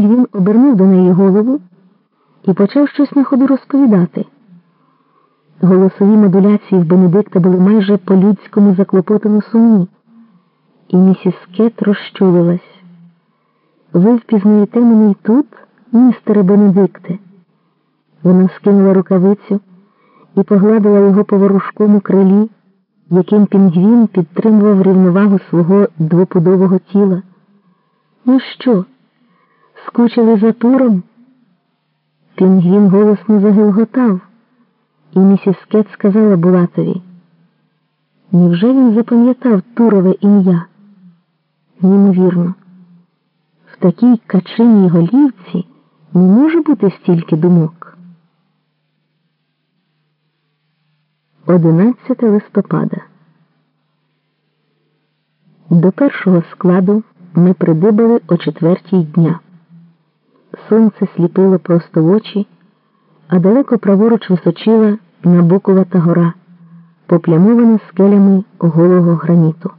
Пінгвін обернув до неї голову і почав щось на ходу розповідати. Голосові модуляції в Бенедикта були майже по-людському заклопотано сумні, і місіс Кет розчулилась. Ви впізнаєте мене й тут, містере Бенедикте? Вона скинула рукавицю і погладила його по ворушкому крилі, яким пінгвін підтримував рівновагу свого двопудового тіла. Ну що, скучили за туром? Пінгвін голосно загилготав, і місіс Кет сказала Булатові. Невже він запам'ятав турове ім'я? Німовірно. В такій качиній голівці не може бути стільки думок. 11 листопада. До першого складу ми придибали о четвертій дня. Сонце сліпило просто в очі, а далеко праворуч височила набокувата гора, поплямована скелями голого граніту.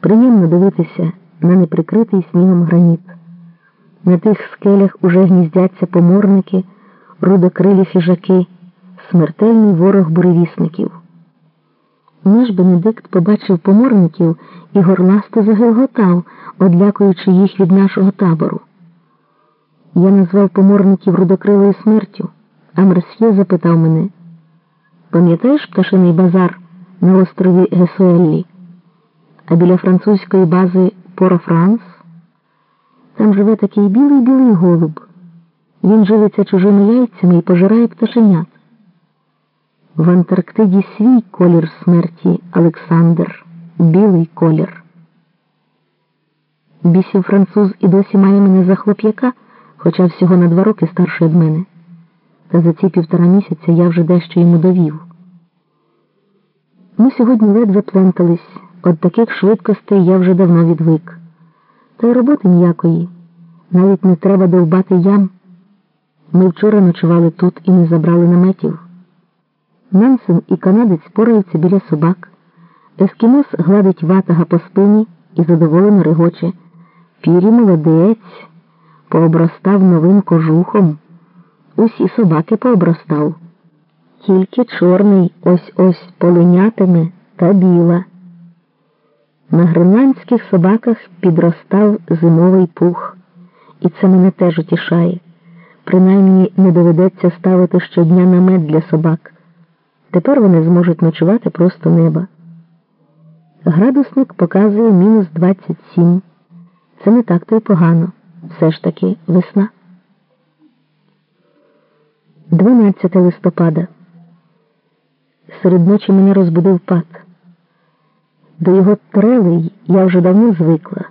Приємно дивитися на неприкритий снігом граніт. На тих скелях уже гніздяться поморники, рудокрилі хижаки, смертельний ворог буревісників. Наш Бенедикт побачив поморників і горласто загилготав, одлякуючи їх від нашого табору. Я назвав поморників рудокрилою смертю, а Мерсьє запитав мене пам'ятаєш пташиний базар на острові Гесуеллі, а біля французької бази Поро-Франс? Там живе такий білий білий голуб. Він живиться чужими яйцями і пожирає пташенят. В Антарктиді свій колір смерті Олександр, білий колір. Бісів француз і досі має мене за хлоп'яка, хоча всього на два роки старший від мене. Та за ці півтора місяця я вже дещо йому довів. Ми сьогодні ледве плентались, от таких швидкостей я вже давно відвик. Та й роботи ніякої, навіть не треба довбати ям. Ми вчора ночували тут і не забрали наметів. Нансен і канадець пораються біля собак. Ескімос гладить ватага по спині і задоволено регоче. Пірі молодець, пообростав новим кожухом. Усі собаки пообростав. Тільки чорний ось ось полинятиме та біла. На гренландських собаках підростав зимовий пух, і це мене теж утішає. Принаймні не доведеться ставити щодня намет для собак. Тепер вони зможуть ночувати просто неба. Градусник показує мінус 27. Це не так то й погано. Все ж таки весна. 12 листопада. Серед ночі мене розбудив пат. До його трелей я вже давно звикла.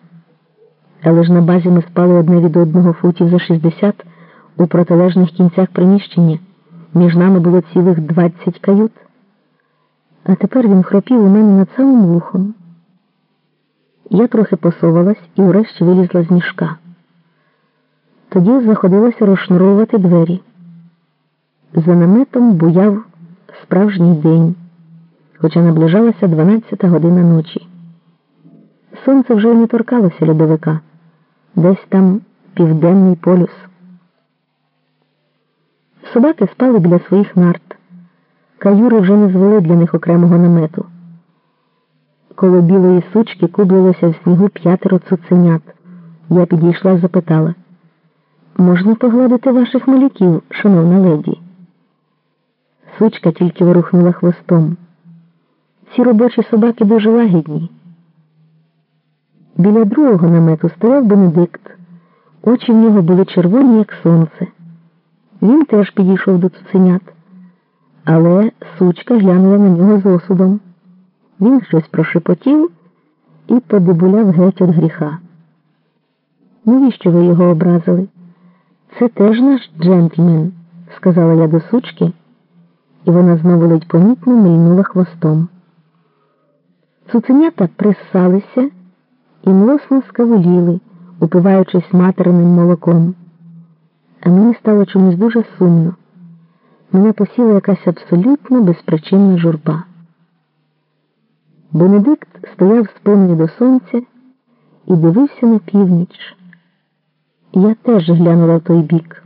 Але ж на базі ми спали одне від одного футів за 60 у протилежних кінцях приміщення. Між нами було цілих двадцять кают. А тепер він хропів у мене над самим вухом. Я трохи посовалась і врешті вилізла з мішка. Тоді заходилася розшнуровувати двері. За наметом буяв справжній день, хоча наближалася 12 година ночі. Сонце вже не торкалося льодовика, десь там південний полюс. Собаки спали біля своїх нарт. Каюри вже не звели для них окремого намету. Коло білої сучки кублилося в снігу п'ятеро цуценят. Я підійшла і запитала можна погладити ваших малюків, шановна леді? Сучка тільки ворухнула хвостом. Ці робочі собаки дуже лагідні. Біля другого намету стояв Бенедикт. Очі в нього були червоні, як сонце. Він теж підійшов до цуценят, але сучка глянула на нього з осудом. Він щось прошепотів і подибуляв геть від гріха. Навіщо ви його образили? Це теж наш джентльмен, сказала я до сучки, і вона знову ледь помітно мильнула хвостом. Цуценята присалися і млосно скавуліли, упиваючись материним молоком. А мені стало чомусь дуже сумно. Мене посіла якась абсолютно безпричинна журба. Бенедикт стояв спиною до сонця і дивився на північ. Я теж глянула в той бік.